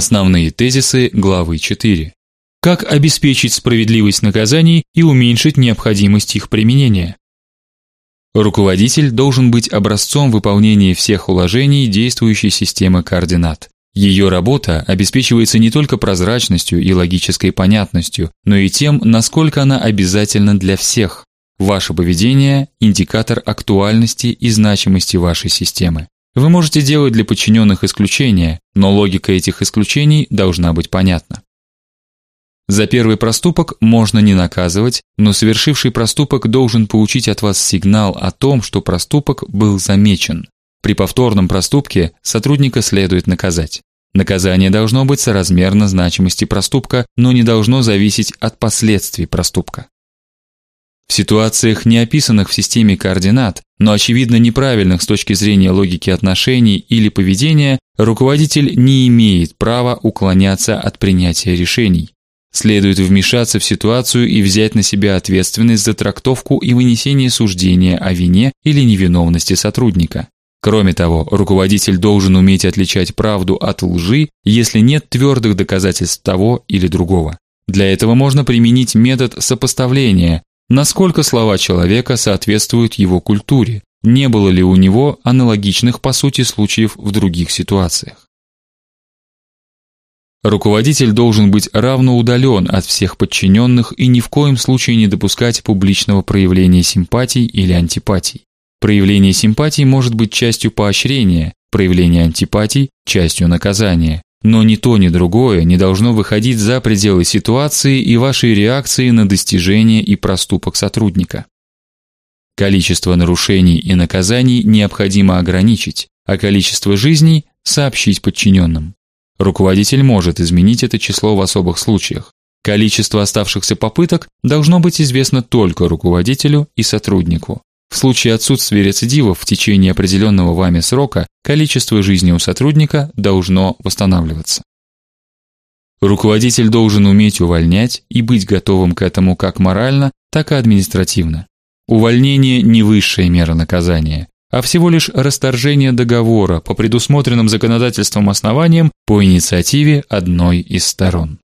Основные тезисы главы 4. Как обеспечить справедливость наказаний и уменьшить необходимость их применения? Руководитель должен быть образцом выполнения всех уложений действующей системы координат. Ее работа обеспечивается не только прозрачностью и логической понятностью, но и тем, насколько она обязательна для всех. Ваше поведение индикатор актуальности и значимости вашей системы. Вы можете делать для подчиненных исключения, но логика этих исключений должна быть понятна. За первый проступок можно не наказывать, но совершивший проступок должен получить от вас сигнал о том, что проступок был замечен. При повторном проступке сотрудника следует наказать. Наказание должно быть соразмерно значимости проступка, но не должно зависеть от последствий проступка. В ситуациях, не описанных в системе координат, но очевидно неправильных с точки зрения логики отношений или поведения, руководитель не имеет права уклоняться от принятия решений. Следует вмешаться в ситуацию и взять на себя ответственность за трактовку и вынесение суждения о вине или невиновности сотрудника. Кроме того, руководитель должен уметь отличать правду от лжи, если нет твердых доказательств того или другого. Для этого можно применить метод сопоставления, насколько слова человека соответствуют его культуре, не было ли у него аналогичных по сути случаев в других ситуациях. Руководитель должен быть равно удален от всех подчиненных и ни в коем случае не допускать публичного проявления симпатий или антипатий. Проявление симпатий может быть частью поощрения, проявление антипатий частью наказания. Но ни то, ни другое не должно выходить за пределы ситуации и вашей реакции на достижение и проступок сотрудника. Количество нарушений и наказаний необходимо ограничить, а количество жизней сообщить подчиненным. Руководитель может изменить это число в особых случаях. Количество оставшихся попыток должно быть известно только руководителю и сотруднику. В случае отсутствия рецидивов в течение определенного вами срока количество жизни у сотрудника должно восстанавливаться. Руководитель должен уметь увольнять и быть готовым к этому как морально, так и административно. Увольнение не высшая мера наказания, а всего лишь расторжение договора по предусмотренным законодательством основаниям по инициативе одной из сторон.